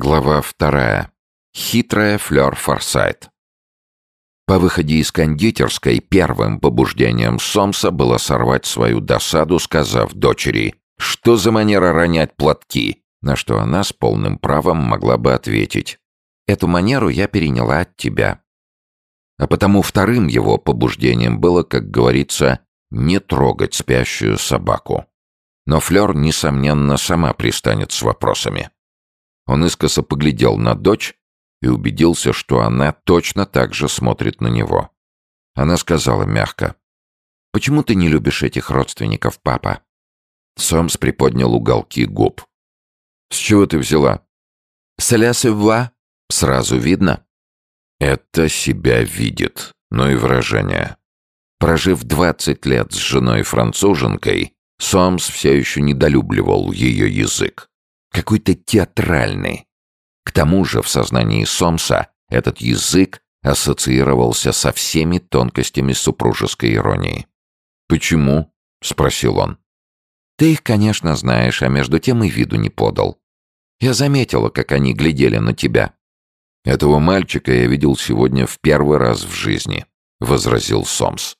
Глава вторая. Хитрая Флёр Форсайт. По выходе из кондитерской первым побуждением Сомса было сорвать свою досаду, сказав дочери «Что за манера ронять платки?» На что она с полным правом могла бы ответить «Эту манеру я переняла от тебя». А потому вторым его побуждением было, как говорится, не трогать спящую собаку. Но Флёр, несомненно, сама пристанет с вопросами. Он искоса поглядел на дочь и убедился, что она точно так же смотрит на него. Она сказала мягко. «Почему ты не любишь этих родственников, папа?» Сомс приподнял уголки губ. «С чего ты взяла?» «Селя севва?» «Сразу видно?» «Это себя видит, но и выражение». Прожив двадцать лет с женой-француженкой, Сомс все еще недолюбливал ее язык какой-то театральный. К тому же в сознании Сомса этот язык ассоциировался со всеми тонкостями супружеской иронии. «Почему?» — спросил он. «Ты их, конечно, знаешь, а между тем и виду не подал. Я заметила, как они глядели на тебя». «Этого мальчика я видел сегодня в первый раз в жизни», — возразил Сомс.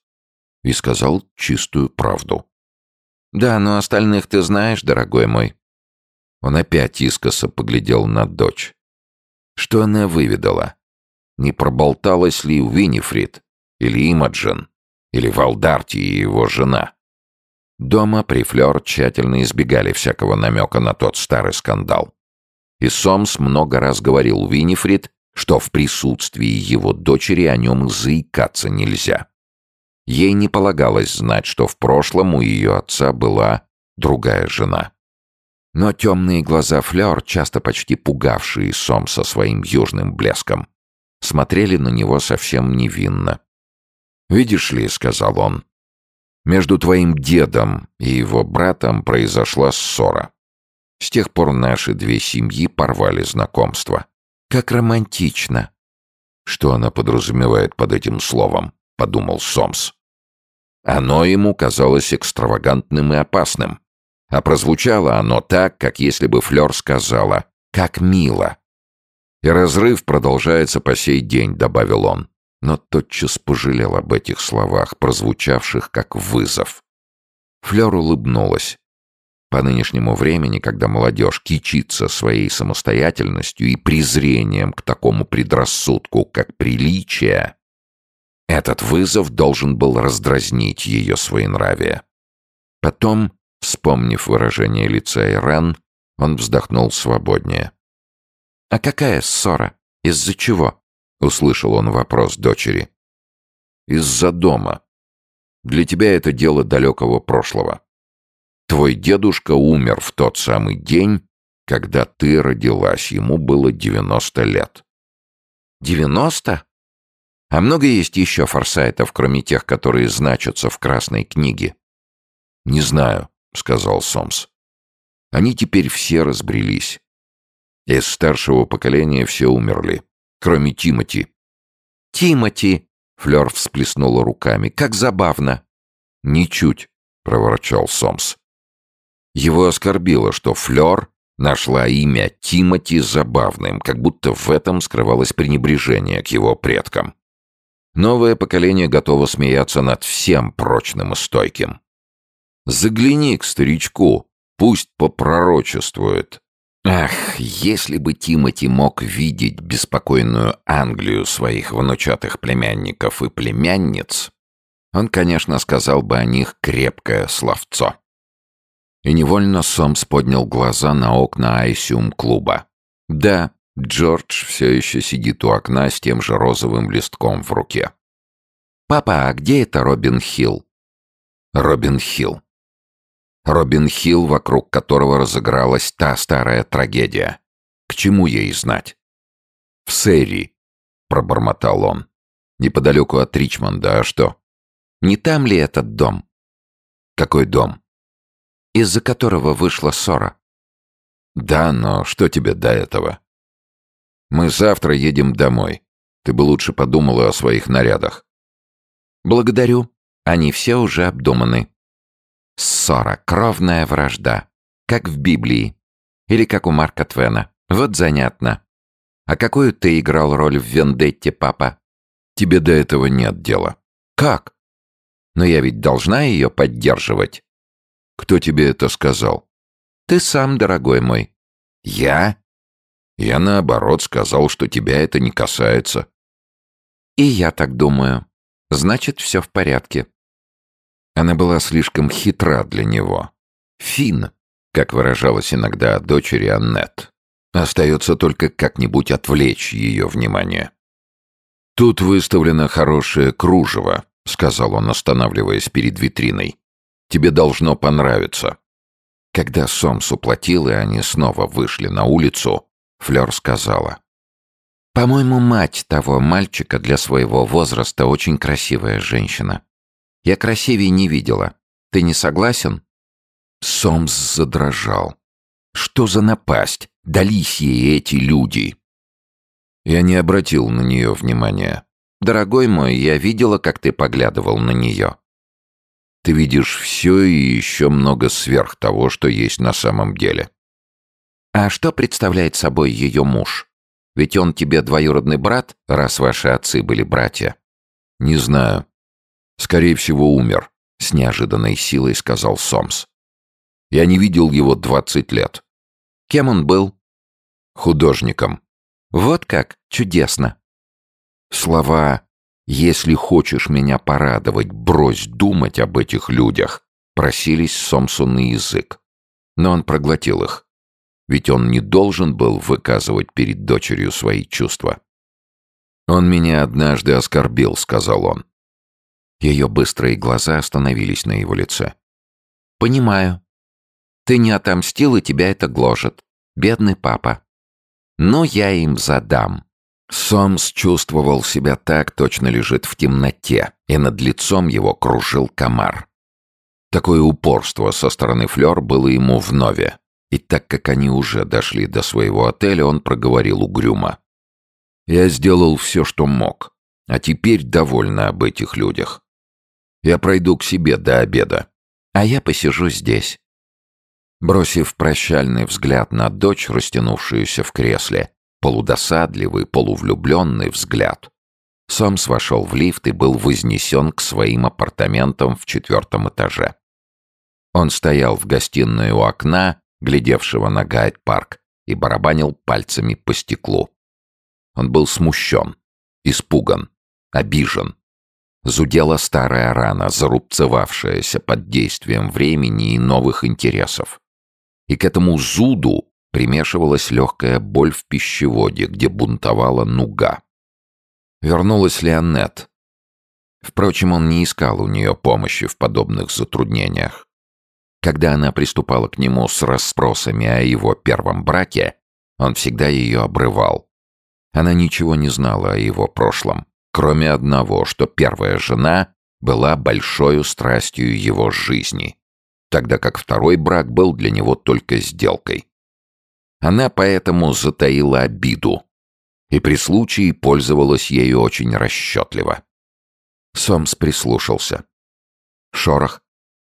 И сказал чистую правду. «Да, но остальных ты знаешь, дорогой мой. Он опять искоса поглядел на дочь. Что она выведала? Не проболталась ли Винифрид, или Имаджин, или Валдарти и его жена? Дома при Флёр тщательно избегали всякого намека на тот старый скандал. И Сомс много раз говорил Винифрид, что в присутствии его дочери о нем заикаться нельзя. Ей не полагалось знать, что в прошлом у ее отца была другая жена. Но темные глаза Флёр, часто почти пугавшие Сом со своим южным блеском, смотрели на него совсем невинно. «Видишь ли», — сказал он, — «между твоим дедом и его братом произошла ссора. С тех пор наши две семьи порвали знакомство. Как романтично!» «Что она подразумевает под этим словом?» — подумал Сомс. Оно ему казалось экстравагантным и опасным. А прозвучало оно так, как если бы Флёр сказала «Как мило!» «И разрыв продолжается по сей день», — добавил он, но тотчас пожалел об этих словах, прозвучавших как вызов. Флёр улыбнулась. По нынешнему времени, когда молодежь кичится своей самостоятельностью и презрением к такому предрассудку, как приличие, этот вызов должен был раздразнить ее своенравие. Потом Вспомнив выражение лица Иран, он вздохнул свободнее. «А какая ссора? Из-за чего?» — услышал он вопрос дочери. «Из-за дома. Для тебя это дело далекого прошлого. Твой дедушка умер в тот самый день, когда ты родилась. Ему было девяносто лет». «Девяносто? А много есть еще форсайтов, кроме тех, которые значатся в Красной книге?» «Не знаю. — сказал Сомс. Они теперь все разбрелись. Из старшего поколения все умерли, кроме Тимати. «Тимати!» — Флёр всплеснула руками. «Как забавно!» «Ничуть!» — проворчал Сомс. Его оскорбило, что Флёр нашла имя Тимати забавным, как будто в этом скрывалось пренебрежение к его предкам. Новое поколение готово смеяться над всем прочным и стойким. Загляни к старичку, пусть попророчествует. Ах, если бы Тимати мог видеть беспокойную Англию своих внучатых племянников и племянниц, он, конечно, сказал бы о них крепкое словцо. И невольно Сомс поднял глаза на окна Айсиум-клуба. Да, Джордж все еще сидит у окна с тем же розовым листком в руке. «Папа, а где это Робин Хилл?» «Робин Хилл. Робин Хилл, вокруг которого разыгралась та старая трагедия. К чему ей знать? «В Сэри», — пробормотал он. «Неподалеку от Ричмонда, а что?» «Не там ли этот дом?» «Какой дом?» «Из-за которого вышла ссора». «Да, но что тебе до этого?» «Мы завтра едем домой. Ты бы лучше подумала о своих нарядах». «Благодарю. Они все уже обдуманы», Ссора, кровная вражда. Как в Библии. Или как у Марка Твена. Вот занятно. А какую ты играл роль в «Вендетте», папа? Тебе до этого нет дела. Как? Но я ведь должна ее поддерживать. Кто тебе это сказал? Ты сам, дорогой мой. Я? Я наоборот сказал, что тебя это не касается. И я так думаю. Значит, все в порядке. Она была слишком хитра для него. Фин, как выражалась иногда дочери Аннет. Остается только как-нибудь отвлечь ее внимание. «Тут выставлено хорошее кружево», — сказал он, останавливаясь перед витриной. «Тебе должно понравиться». Когда Сомс уплатил, и они снова вышли на улицу, Флёр сказала. «По-моему, мать того мальчика для своего возраста очень красивая женщина. Я красивее не видела. Ты не согласен?» Сомс задрожал. «Что за напасть? Дались ей эти люди?» Я не обратил на нее внимания. «Дорогой мой, я видела, как ты поглядывал на нее. Ты видишь все и еще много сверх того, что есть на самом деле. А что представляет собой ее муж? Ведь он тебе двоюродный брат, раз ваши отцы были братья. Не знаю. Скорее всего, умер, с неожиданной силой сказал Сомс. Я не видел его двадцать лет. Кем он был? Художником. Вот как, чудесно. Слова «Если хочешь меня порадовать, брось думать об этих людях», просились Сомсу на язык. Но он проглотил их. Ведь он не должен был выказывать перед дочерью свои чувства. «Он меня однажды оскорбил», — сказал он. Ее быстрые глаза остановились на его лице. «Понимаю. Ты не отомстил, и тебя это гложет. Бедный папа. Но я им задам. Сомс чувствовал себя так, точно лежит в темноте, и над лицом его кружил комар. Такое упорство со стороны Флёр было ему вновь, и так как они уже дошли до своего отеля, он проговорил угрюмо. «Я сделал все, что мог, а теперь довольна об этих людях. Я пройду к себе до обеда, а я посижу здесь». Бросив прощальный взгляд на дочь, растянувшуюся в кресле, полудосадливый, полувлюбленный взгляд. Сомс вошел в лифт и был вознесен к своим апартаментам в четвертом этаже. Он стоял в гостиной у окна, глядевшего на Гайд-парк, и барабанил пальцами по стеклу. Он был смущен, испуган, обижен. Зудела старая рана, зарубцевавшаяся под действием времени и новых интересов. И к этому зуду примешивалась легкая боль в пищеводе, где бунтовала нуга. Вернулась ли Аннет? Впрочем, он не искал у нее помощи в подобных затруднениях. Когда она приступала к нему с расспросами о его первом браке, он всегда ее обрывал. Она ничего не знала о его прошлом, кроме одного, что первая жена была большой страстью его жизни, тогда как второй брак был для него только сделкой. Она поэтому затаила обиду и при случае пользовалась ею очень расчетливо. Сомс прислушался. Шорох,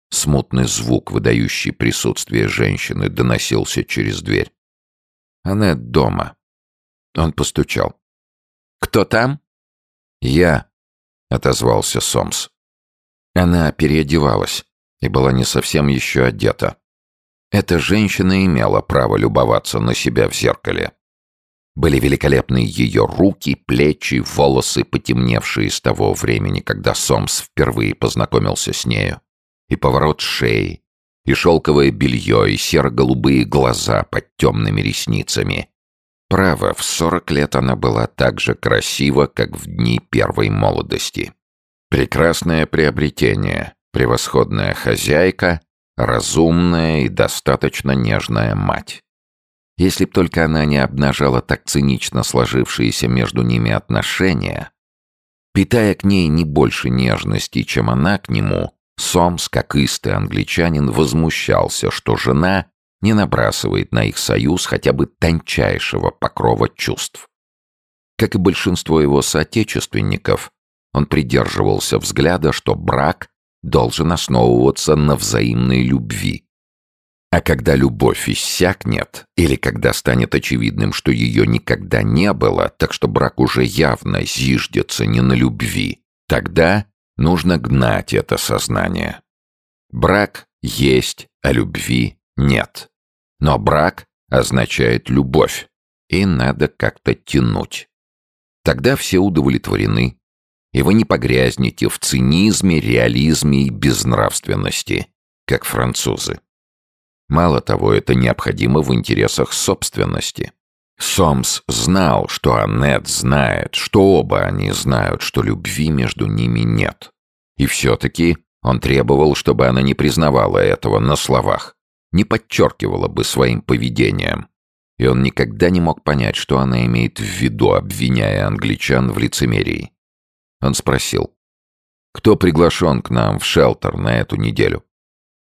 смутный звук, выдающий присутствие женщины, доносился через дверь. Она дома. Он постучал. «Кто там?» «Я», — отозвался Сомс. Она переодевалась и была не совсем еще одета. Эта женщина имела право любоваться на себя в зеркале. Были великолепны ее руки, плечи, волосы, потемневшие с того времени, когда Сомс впервые познакомился с нею, и поворот шеи, и шелковое белье, и серо-голубые глаза под темными ресницами. Право, в сорок лет она была так же красива, как в дни первой молодости. Прекрасное приобретение, превосходная хозяйка разумная и достаточно нежная мать. Если б только она не обнажала так цинично сложившиеся между ними отношения, питая к ней не больше нежности, чем она к нему, Сомс, как истый англичанин, возмущался, что жена не набрасывает на их союз хотя бы тончайшего покрова чувств. Как и большинство его соотечественников, он придерживался взгляда, что брак должен основываться на взаимной любви. А когда любовь иссякнет, или когда станет очевидным, что ее никогда не было, так что брак уже явно зиждется не на любви, тогда нужно гнать это сознание. Брак есть, а любви нет. Но брак означает любовь, и надо как-то тянуть. Тогда все удовлетворены, и вы не погрязнете в цинизме, реализме и безнравственности, как французы. Мало того, это необходимо в интересах собственности. Сомс знал, что Аннет знает, что оба они знают, что любви между ними нет. И все-таки он требовал, чтобы она не признавала этого на словах, не подчеркивала бы своим поведением. И он никогда не мог понять, что она имеет в виду, обвиняя англичан в лицемерии. Он спросил, «Кто приглашен к нам в шелтер на эту неделю?»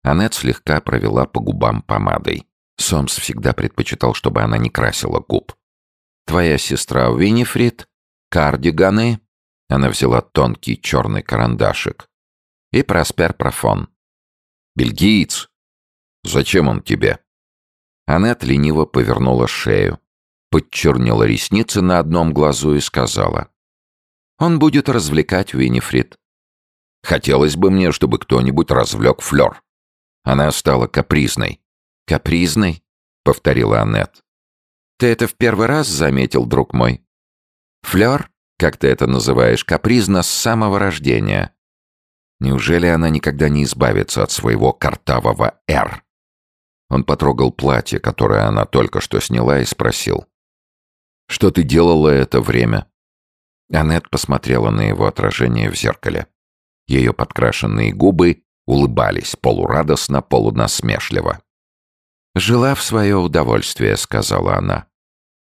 Аннет слегка провела по губам помадой. Сомс всегда предпочитал, чтобы она не красила губ. «Твоя сестра Уинифрид? Кардиганы?» Она взяла тонкий черный карандашик. «И Проспер Профон». «Бельгиец? Зачем он тебе?» Аннет лениво повернула шею, подчернила ресницы на одном глазу и сказала. «Он будет развлекать Уинифрид. Хотелось бы мне, чтобы кто-нибудь развлек Флёр. Она стала капризной. «Капризной?» — повторила Аннет. «Ты это в первый раз заметил, друг мой?» «Флёр, как ты это называешь, капризна с самого рождения». Неужели она никогда не избавится от своего картавого «Р»? Он потрогал платье, которое она только что сняла, и спросил. «Что ты делала это время?» Аннет посмотрела на его отражение в зеркале. Ее подкрашенные губы улыбались полурадостно, полунасмешливо. «Жила в свое удовольствие», — сказала она.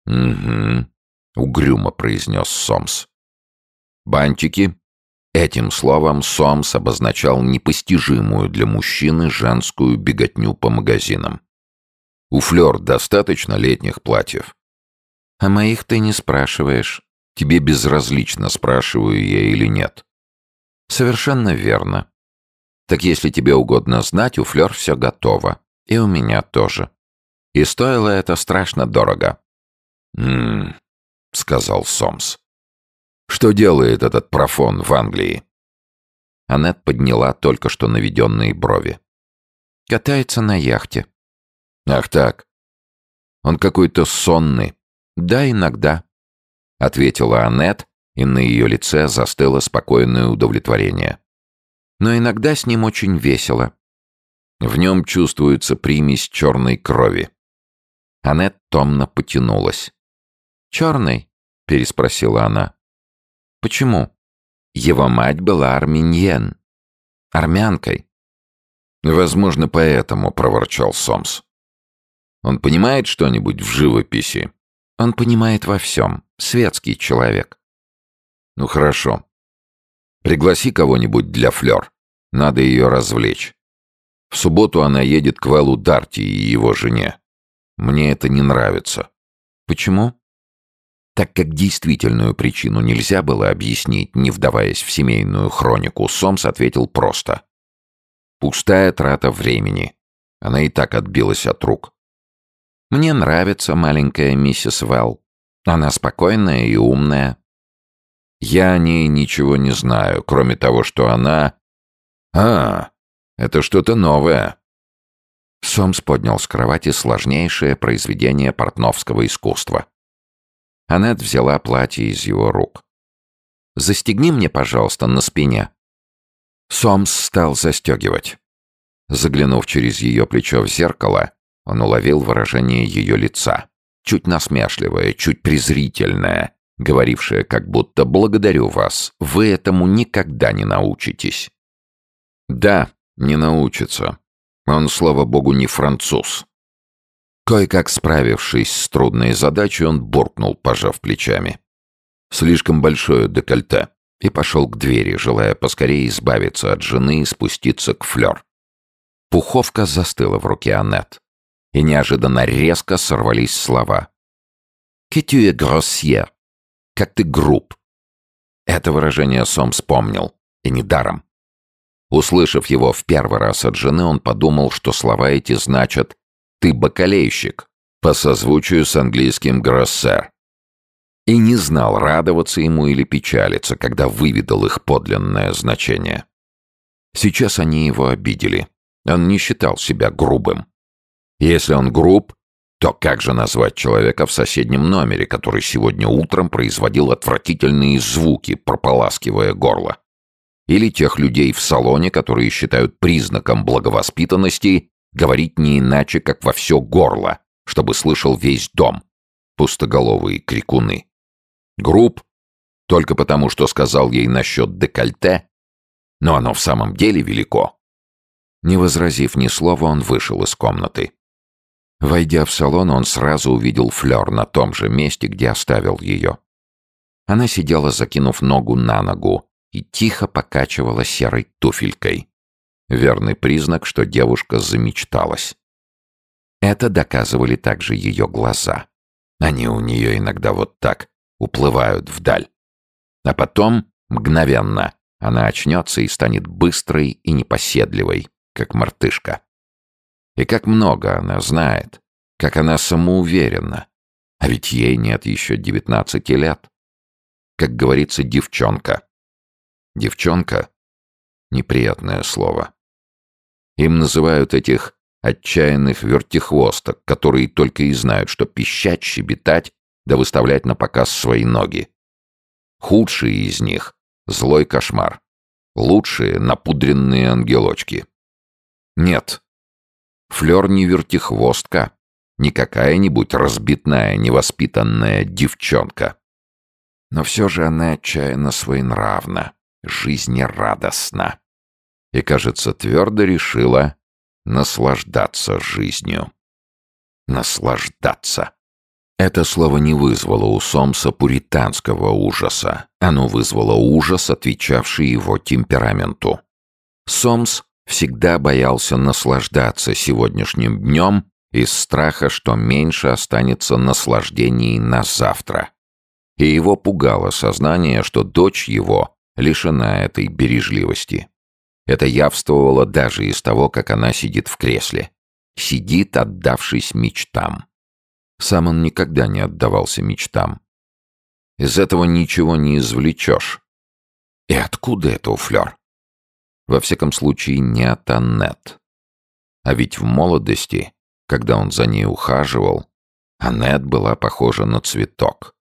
«Угу», — угрюмо произнес Сомс. «Бантики?» Этим словом Сомс обозначал непостижимую для мужчины женскую беготню по магазинам. «У Флёр достаточно летних платьев?» «А моих ты не спрашиваешь. Тебе безразлично, спрашиваю я или нет». «Совершенно верно. Так если тебе угодно знать, у Флёр все готово. И у меня тоже. И стоило это страшно дорого. «М-м», сказал Сомс. «Что делает этот профон в Англии?» Аннет подняла только что наведенные брови. «Катается на яхте». «Ах так. Он какой-то сонный». «Да, иногда», — ответила Аннет, и на ее лице застыло спокойное удовлетворение но иногда с ним очень весело. В нем чувствуется примесь черной крови. Аннет томно потянулась. «Черный?» — переспросила она. «Почему?» Его мать была армяньен. Армянкой. «Возможно, поэтому», — проворчал Сомс. «Он понимает что-нибудь в живописи?» «Он понимает во всем. Светский человек». «Ну хорошо. Пригласи кого-нибудь для Флёр. Надо ее развлечь. В субботу она едет к Вэлу Дарти и его жене. Мне это не нравится. Почему? Так как действительную причину нельзя было объяснить, не вдаваясь в семейную хронику, Сомс ответил просто. Пустая трата времени. Она и так отбилась от рук. Мне нравится маленькая миссис Вэлл. Она спокойная и умная, я о ней ничего не знаю, кроме того, что она... А, это что-то новое. Сомс поднял с кровати сложнейшее произведение портновского искусства. Аннет взяла платье из его рук. «Застегни мне, пожалуйста, на спине». Сомс стал застегивать. Заглянув через ее плечо в зеркало, он уловил выражение ее лица. Чуть насмешливое, чуть презрительное, говорившая как будто «благодарю вас, вы этому никогда не научитесь». Да, не научится. Он, слава богу, не француз. Кое-как справившись с трудной задачей, он буркнул, пожав плечами. Слишком большое декольте. И пошел к двери, желая поскорее избавиться от жены и спуститься к флёр. Пуховка застыла в руке Аннет. И неожиданно резко сорвались слова. «Que tu es grossière!» как ты груб». Это выражение Сом вспомнил, и недаром. Услышав его в первый раз от жены, он подумал, что слова эти значат «ты бакалейщик» по созвучию с английским «гроссер». И не знал, радоваться ему или печалиться, когда выведал их подлинное значение. Сейчас они его обидели. Он не считал себя грубым. Если он груб, то как же назвать человека в соседнем номере, который сегодня утром производил отвратительные звуки, прополаскивая горло? Или тех людей в салоне, которые считают признаком благовоспитанности говорить не иначе, как во все горло, чтобы слышал весь дом. Пустоголовые крикуны. Груб, только потому, что сказал ей насчет декольте, но оно в самом деле велико. Не возразив ни слова, он вышел из комнаты. Войдя в салон, он сразу увидел Флёр на том же месте, где оставил ее. Она сидела, закинув ногу на ногу, и тихо покачивала серой туфелькой. Верный признак, что девушка замечталась. Это доказывали также ее глаза. Они у нее иногда вот так уплывают вдаль. А потом, мгновенно, она очнется и станет быстрой и непоседливой, как мартышка. И как много она знает, как она самоуверена. А ведь ей нет еще девятнадцати лет. Как говорится, девчонка. Девчонка — неприятное слово. Им называют этих отчаянных вертихвосток, которые только и знают, что пищать, щебетать, да выставлять на показ свои ноги. Худшие из них — злой кошмар. Лучшие — напудренные ангелочки. Нет. Флёр не вертихвостка, не какая-нибудь разбитная, невоспитанная девчонка. Но все же она отчаянно своенравна жизнерадостна. И, кажется, твердо решила наслаждаться жизнью. Наслаждаться. Это слово не вызвало у Сомса пуританского ужаса. Оно вызвало ужас, отвечавший его темпераменту. Сомс всегда боялся наслаждаться сегодняшним днем из страха, что меньше останется наслаждений на завтра. И его пугало сознание, что дочь его лишена этой бережливости. Это явствовало даже из того, как она сидит в кресле. Сидит, отдавшись мечтам. Сам он никогда не отдавался мечтам. Из этого ничего не извлечешь. И откуда это у Флёр? Во всяком случае, не от Аннет. А ведь в молодости, когда он за ней ухаживал, Аннет была похожа на цветок.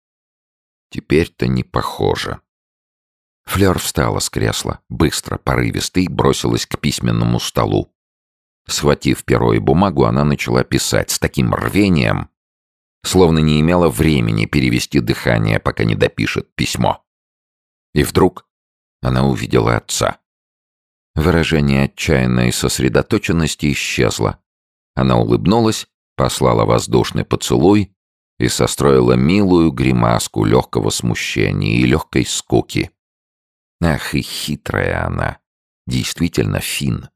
Теперь-то не похожа. Флёр встала с кресла, быстро, порывисто и бросилась к письменному столу. Схватив перо и бумагу, она начала писать с таким рвением, словно не имела времени перевести дыхание, пока не допишет письмо. И вдруг она увидела отца. Выражение отчаянной сосредоточенности исчезло. Она улыбнулась, послала воздушный поцелуй и состроила милую гримаску легкого смущения и легкой скуки. Ах, и хитрая она. Действительно фин.